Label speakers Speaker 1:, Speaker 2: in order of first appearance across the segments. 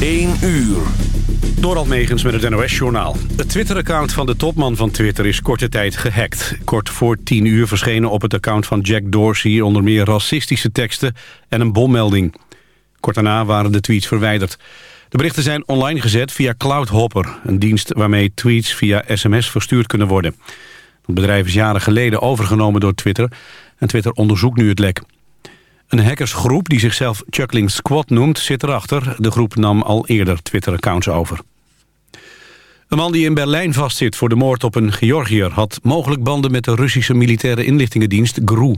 Speaker 1: 1 uur.
Speaker 2: Door Megens met het NOS-journaal. Het Twitter-account van de topman van Twitter is korte tijd gehackt. Kort voor 10 uur verschenen op het account van Jack Dorsey... onder meer racistische teksten en een bommelding. Kort daarna waren de tweets verwijderd. De berichten zijn online gezet via Cloudhopper... een dienst waarmee tweets via sms verstuurd kunnen worden. Het bedrijf is jaren geleden overgenomen door Twitter... en Twitter onderzoekt nu het lek. Een hackersgroep die zichzelf Chuckling Squad noemt zit erachter. De groep nam al eerder Twitter-accounts over. Een man die in Berlijn vastzit voor de moord op een Georgiër... had mogelijk banden met de Russische militaire inlichtingendienst GRU.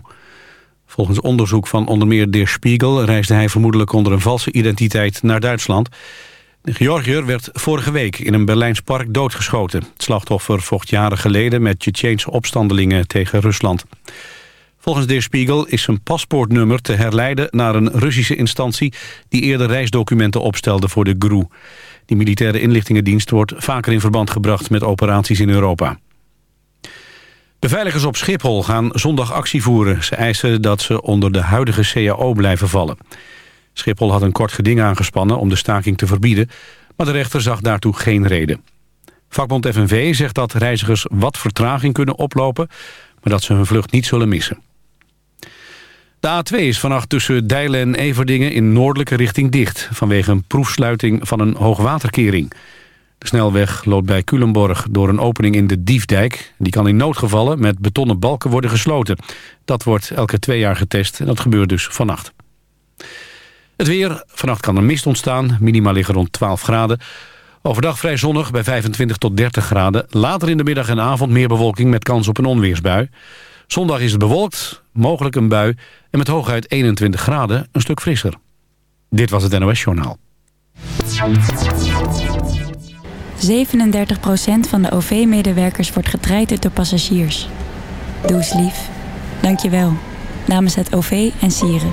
Speaker 2: Volgens onderzoek van onder meer Der Spiegel... reisde hij vermoedelijk onder een valse identiteit naar Duitsland. De Georgiër werd vorige week in een Berlijns park doodgeschoten. Het slachtoffer vocht jaren geleden met Tsjetsjeense opstandelingen tegen Rusland. Volgens Der Spiegel is zijn paspoortnummer te herleiden naar een Russische instantie... die eerder reisdocumenten opstelde voor de GRU. Die militaire inlichtingendienst wordt vaker in verband gebracht met operaties in Europa. Beveiligers op Schiphol gaan zondag actie voeren. Ze eisen dat ze onder de huidige CAO blijven vallen. Schiphol had een kort geding aangespannen om de staking te verbieden... maar de rechter zag daartoe geen reden. Vakbond FNV zegt dat reizigers wat vertraging kunnen oplopen... maar dat ze hun vlucht niet zullen missen. De A2 is vannacht tussen Dijlen en Everdingen in noordelijke richting dicht... vanwege een proefsluiting van een hoogwaterkering. De snelweg loopt bij Culemborg door een opening in de Diefdijk. Die kan in noodgevallen met betonnen balken worden gesloten. Dat wordt elke twee jaar getest en dat gebeurt dus vannacht. Het weer. Vannacht kan er mist ontstaan. Minima liggen rond 12 graden. Overdag vrij zonnig bij 25 tot 30 graden. Later in de middag en avond meer bewolking met kans op een onweersbui. Zondag is het bewolkt, mogelijk een bui... en met hooguit 21 graden een stuk frisser. Dit was het NOS Journaal.
Speaker 3: 37% van de OV-medewerkers wordt getraind door passagiers. Doe eens lief. Dank je wel. Namens het OV en Sieren.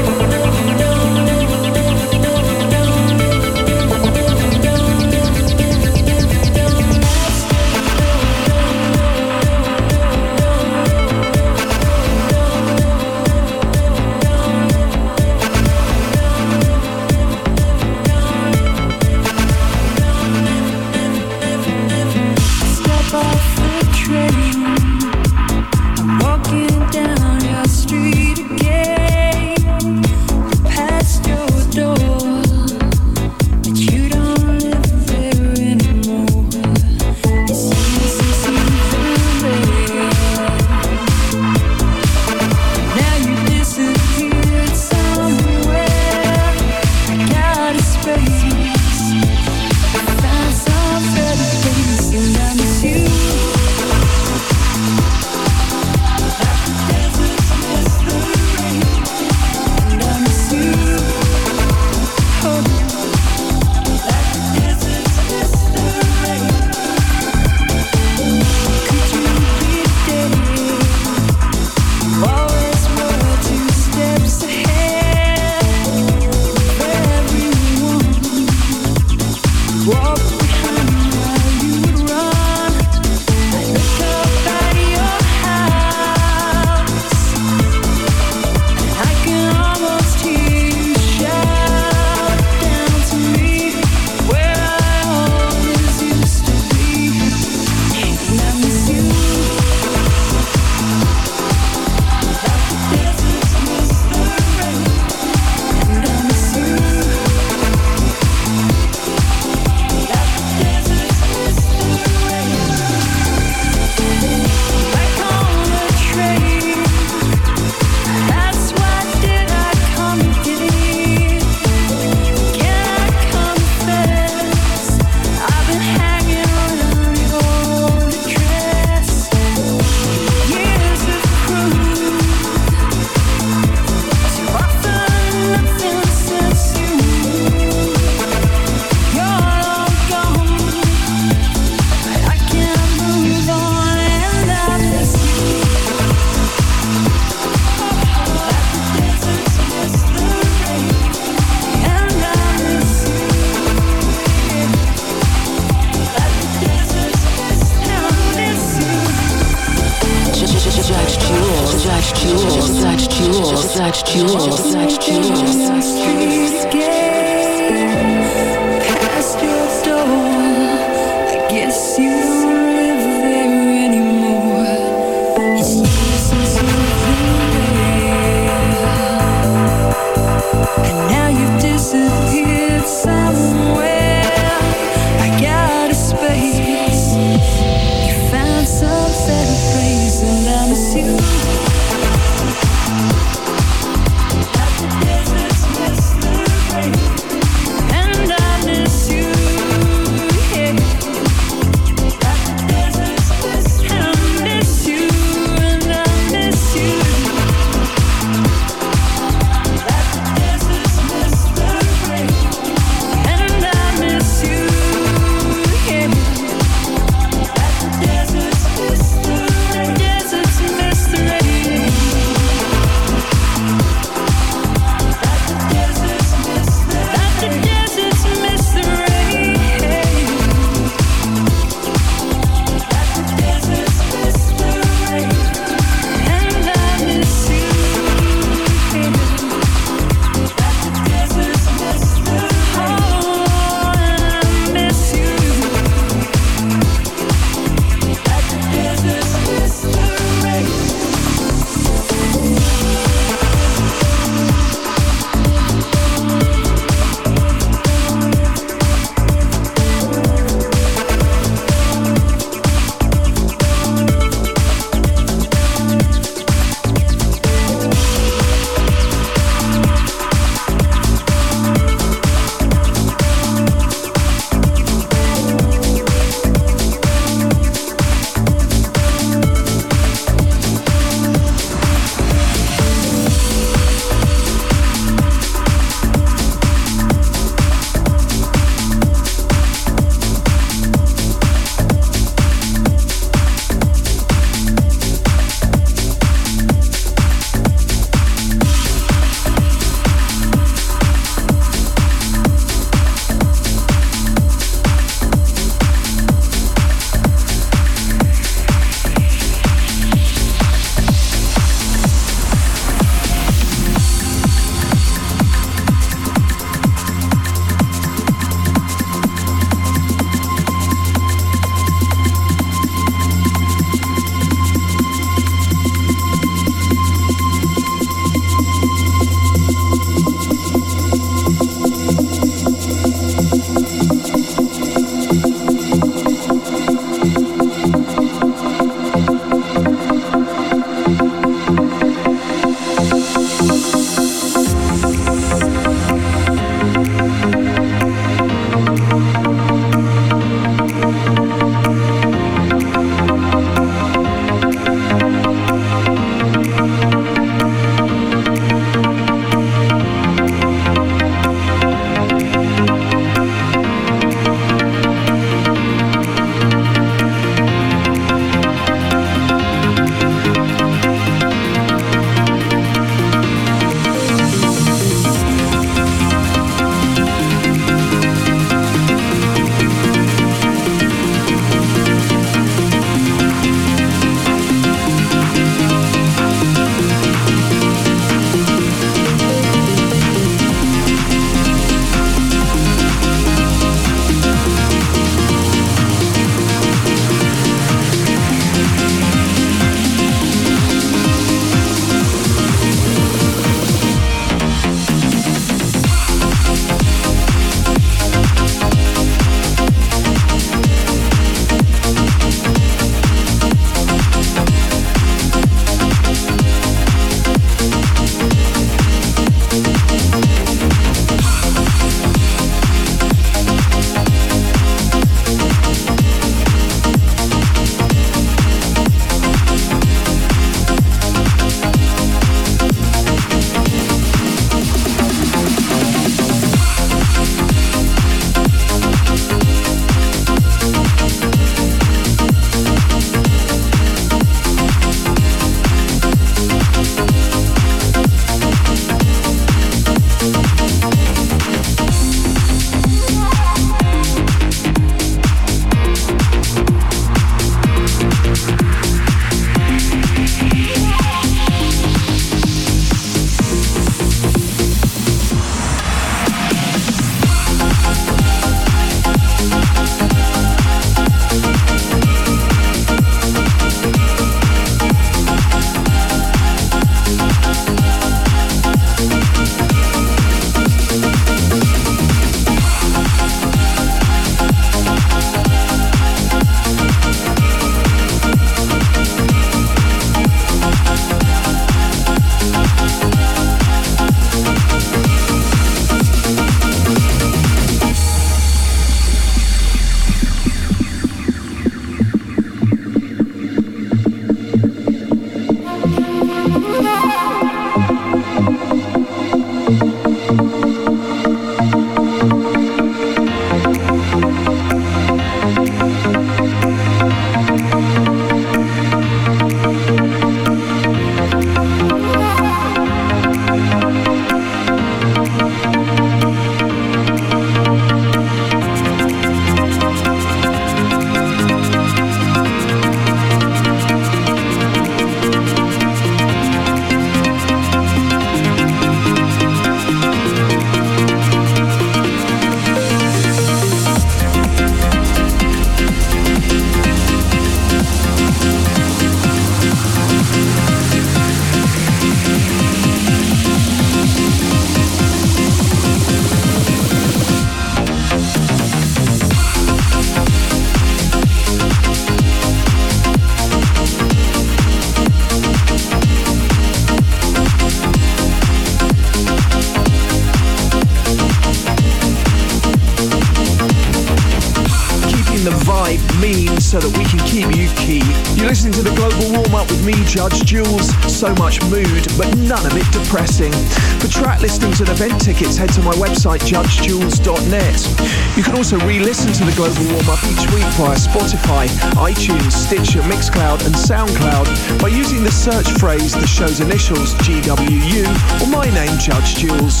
Speaker 4: So much mood, but none of it depressing. For track listings and event tickets, head to my website, judgejules.net. You can also re-listen to the Global Warm Up each week via Spotify, iTunes, Stitcher, Mixcloud and SoundCloud by using the search phrase, the show's initials, GWU, or my name, Judge Jules.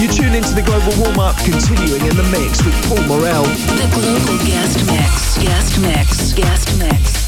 Speaker 4: You tune into the Global Warm Up, continuing in the mix with Paul Morell.
Speaker 5: The Global Guest Mix. Guest Mix. Guest Mix.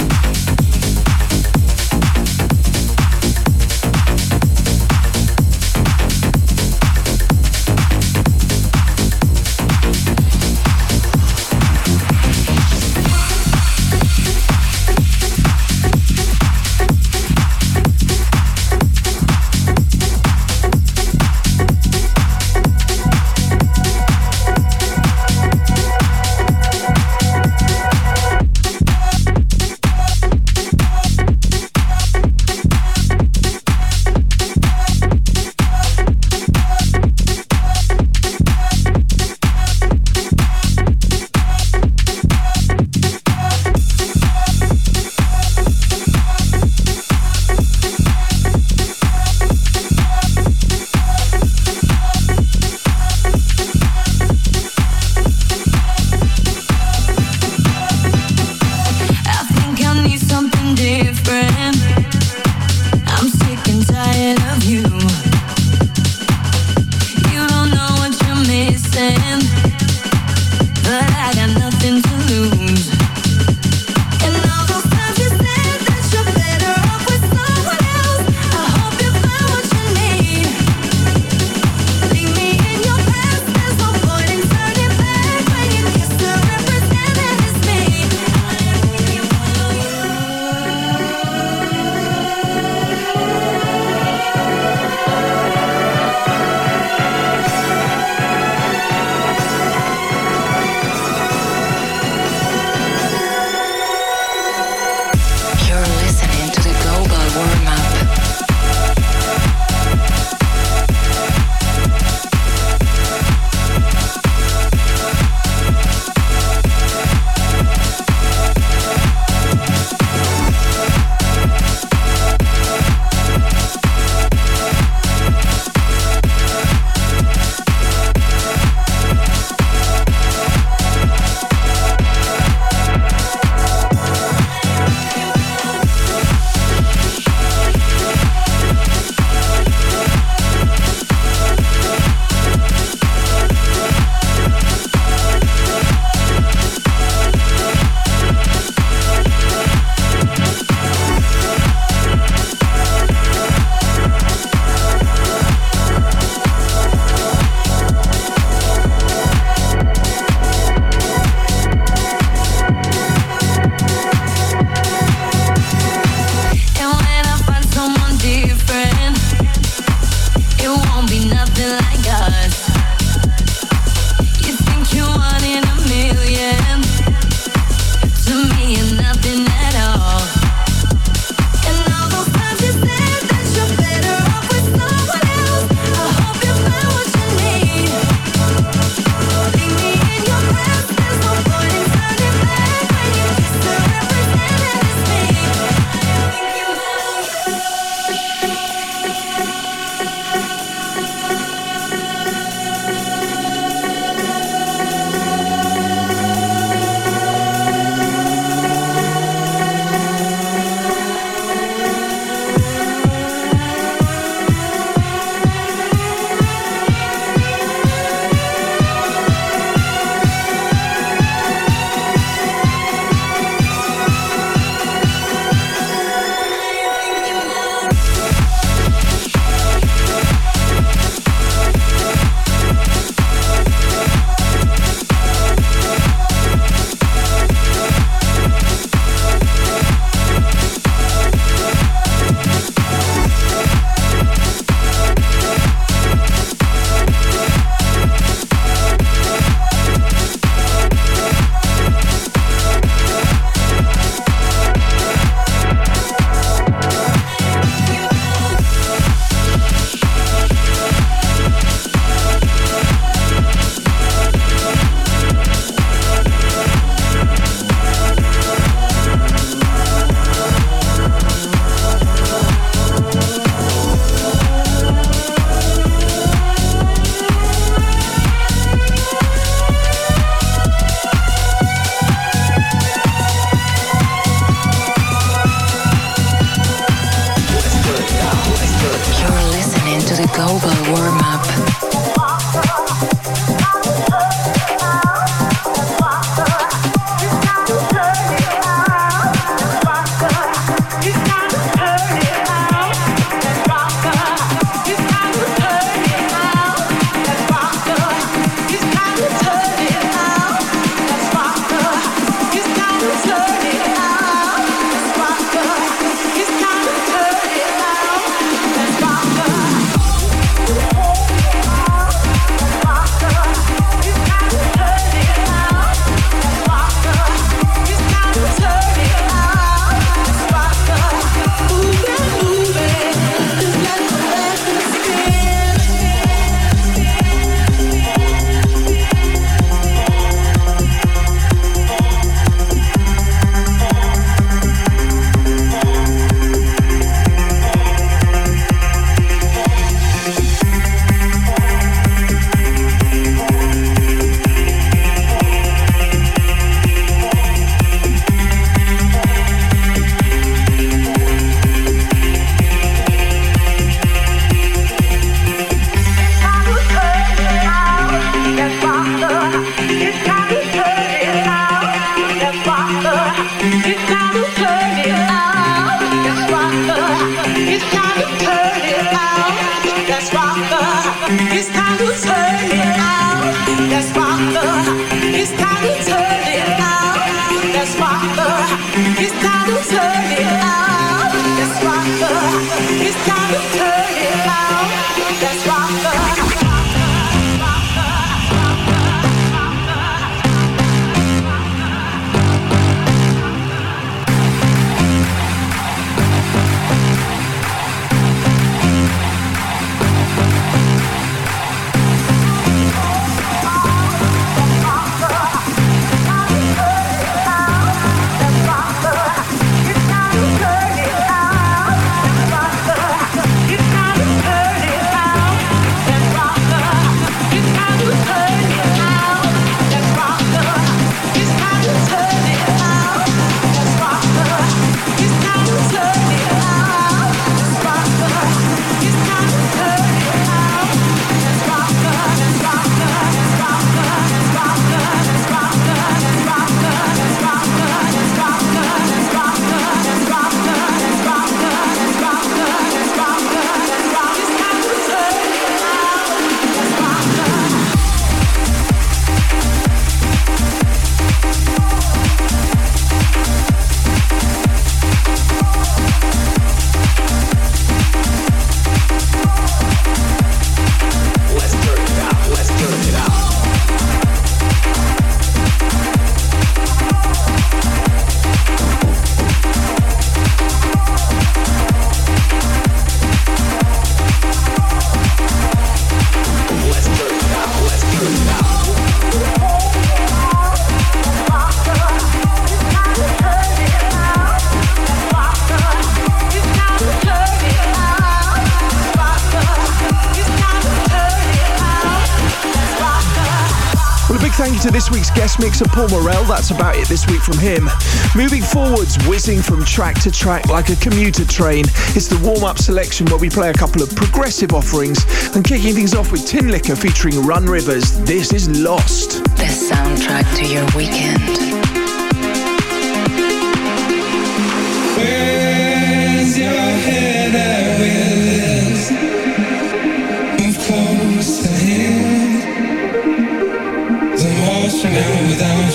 Speaker 4: Mix of Paul Morell. That's about it this week from him. Moving forwards, whizzing from track to track like a commuter train. It's the warm-up selection where we play a couple of progressive offerings and kicking things off with Tinlicker featuring Run Rivers. This is Lost.
Speaker 5: The soundtrack to your weekend.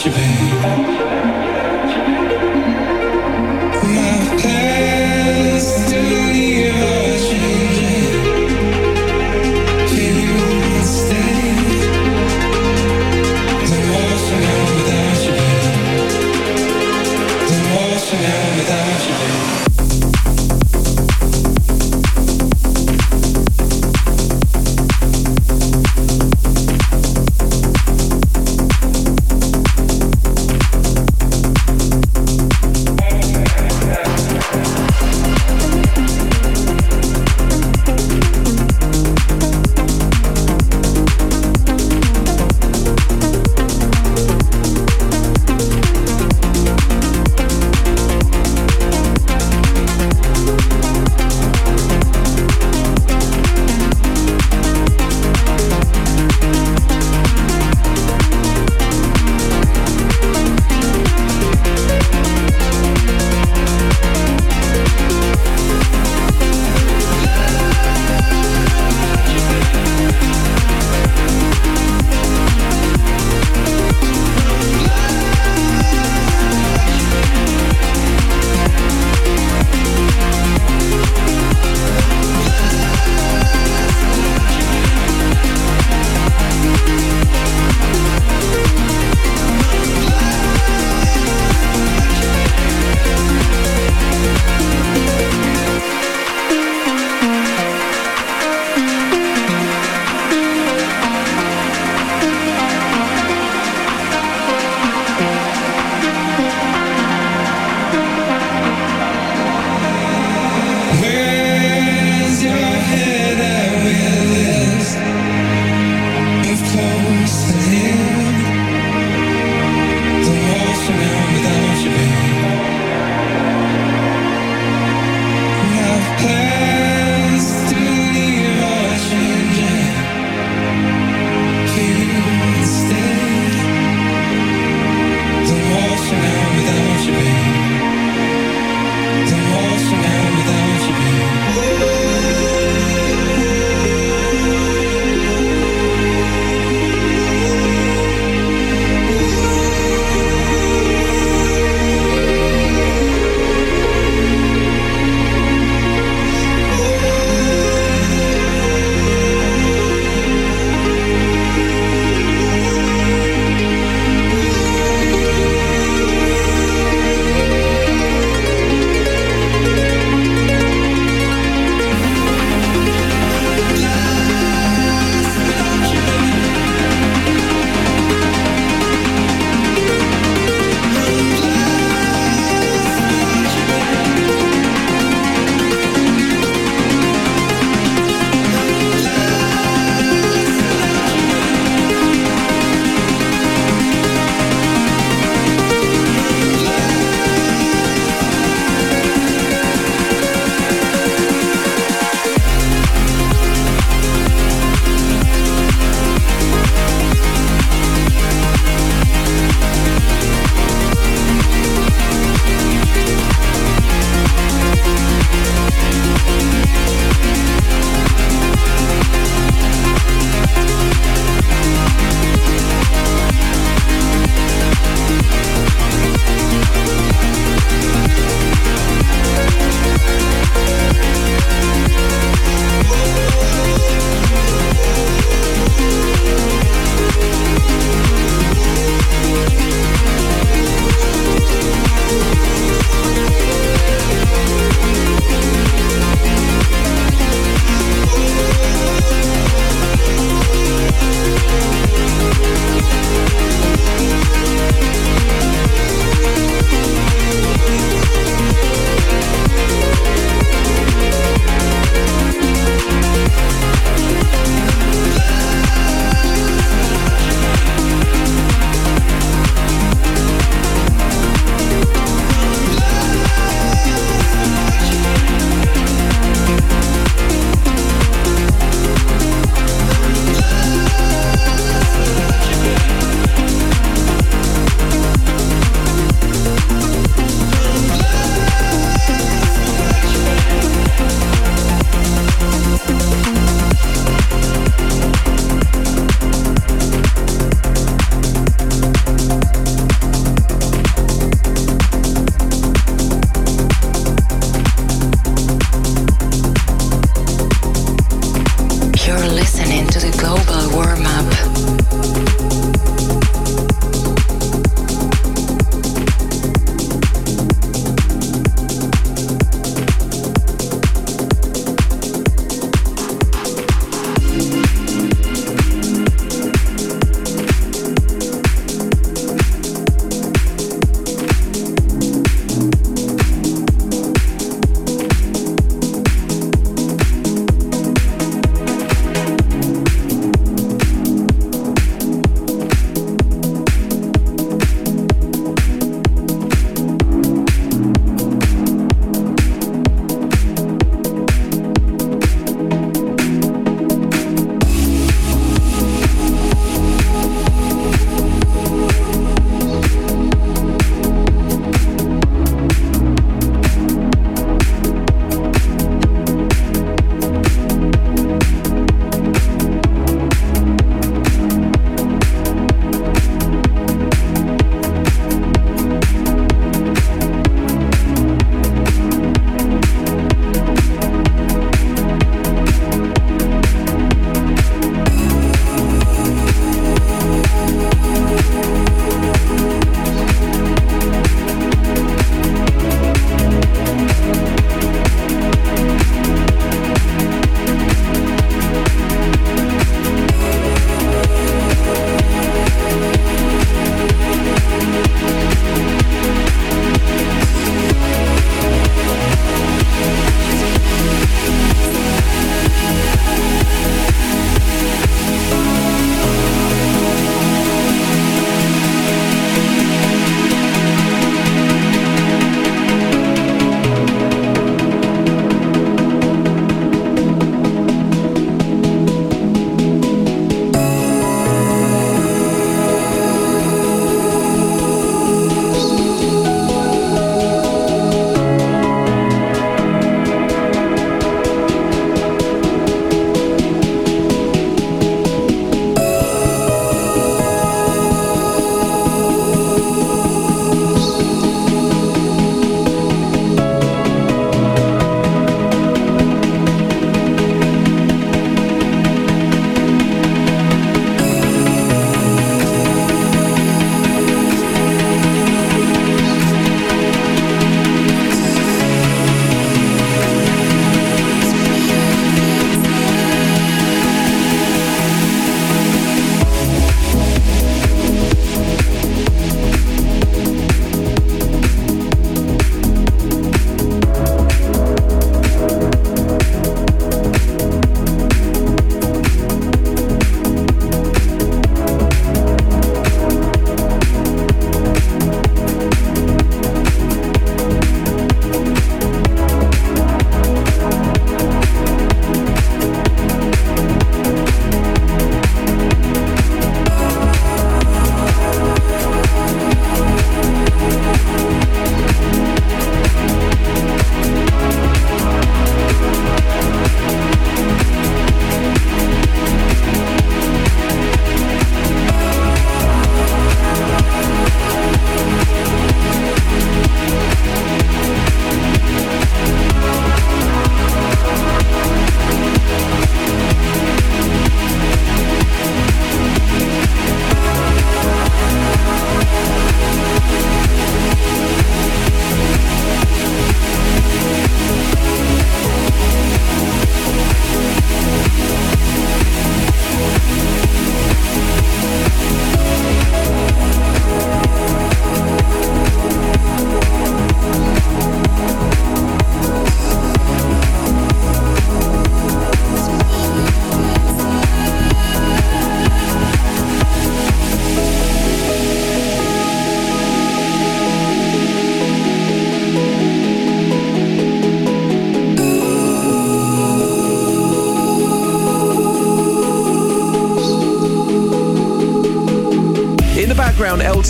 Speaker 6: You, babe.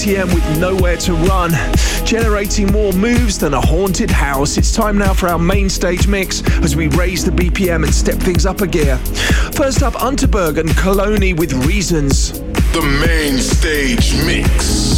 Speaker 4: LTM with nowhere to run, generating more moves than a haunted house. It's time now for our main stage mix as we raise the BPM and step things up a gear. First up, Unterberg and Coloni with Reasons.
Speaker 7: The main stage mix.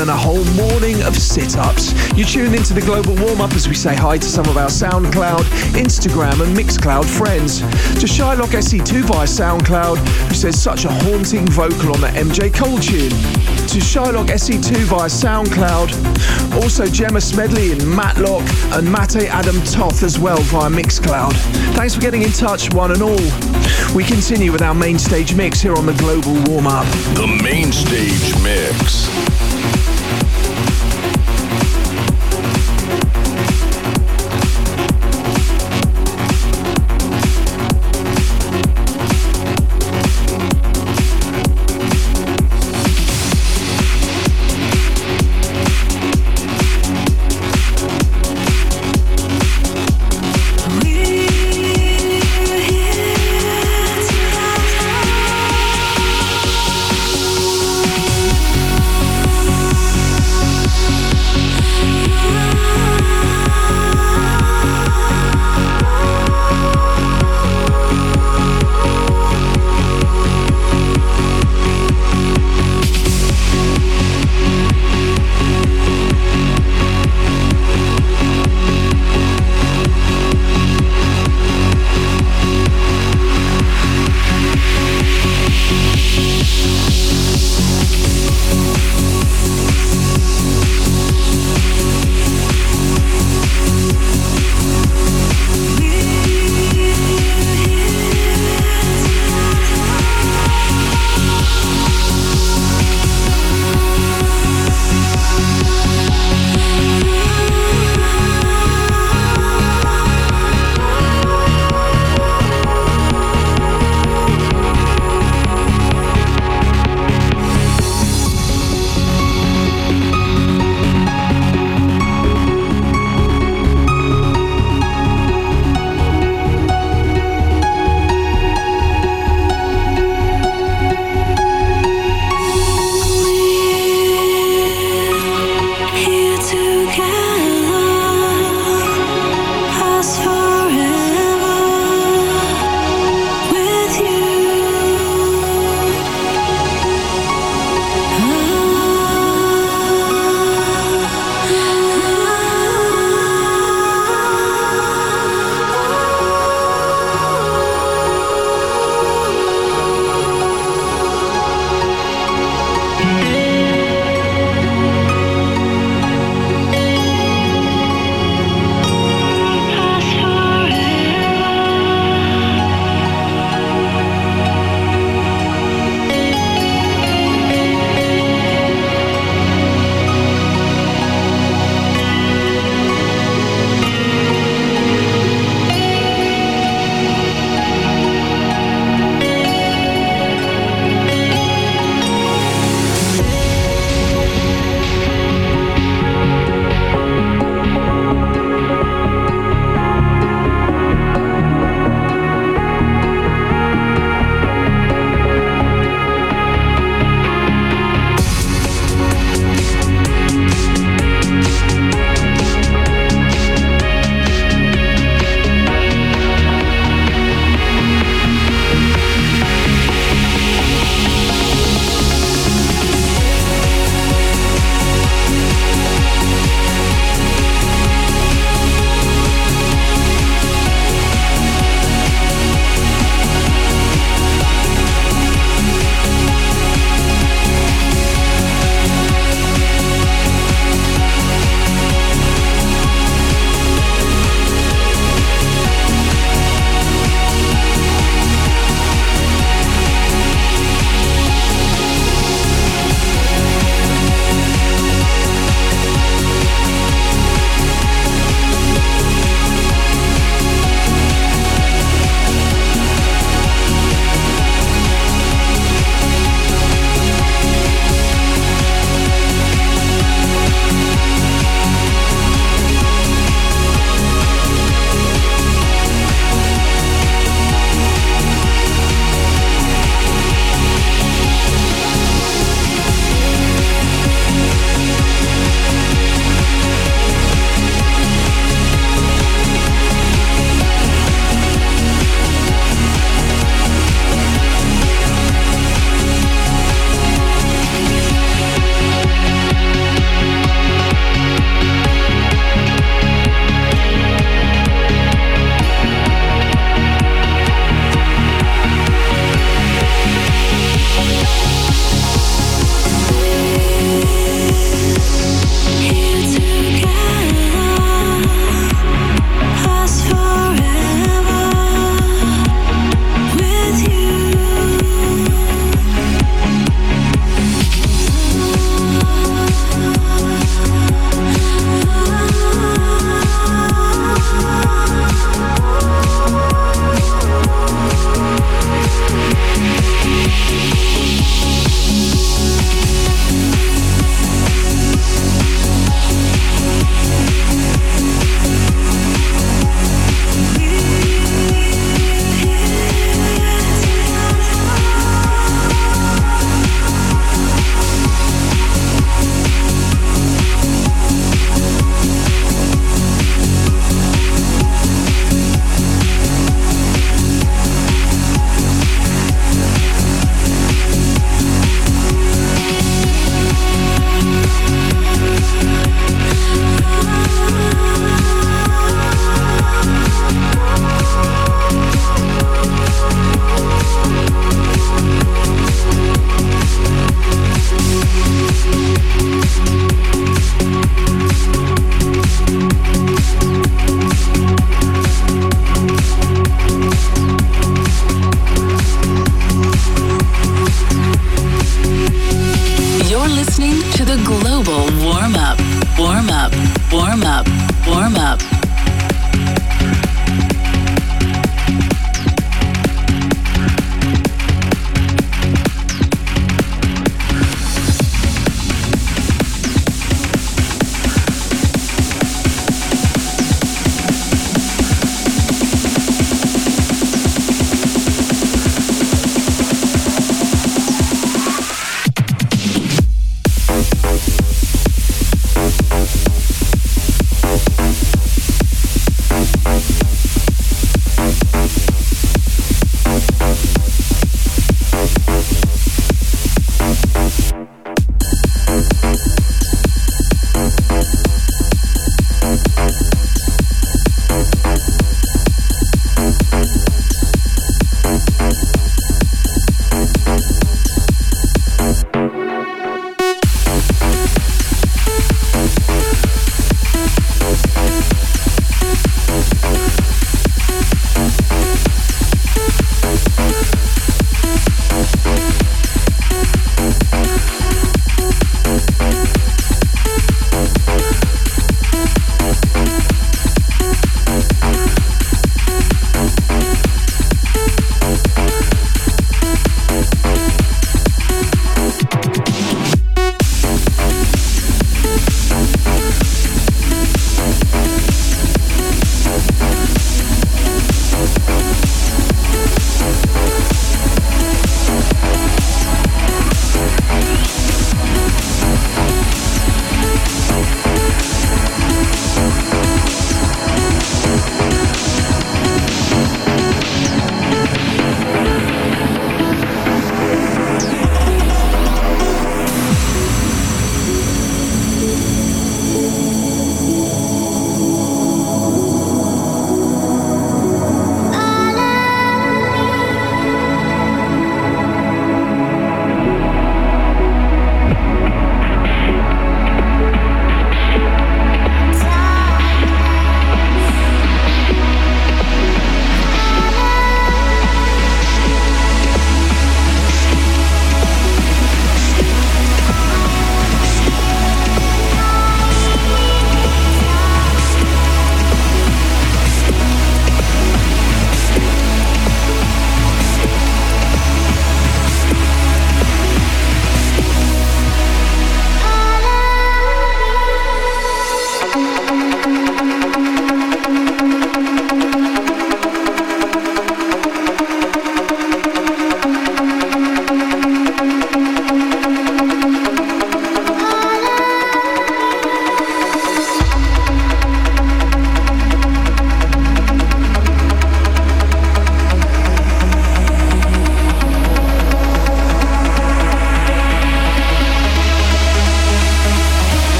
Speaker 4: Than a whole morning of sit ups. You tune into the global warm up as we say hi to some of our SoundCloud, Instagram, and Mixcloud friends. To Shylock SE2 via SoundCloud, who says such a haunting vocal on that MJ Cole tune. to Shylock SE2 via SoundCloud. Also Gemma Smedley and Matlock and Mate Adam Toth as well via Mixcloud. Thanks for getting in touch, one and all. We continue with our main stage mix here on the Global Warm Up.
Speaker 7: The main stage mix.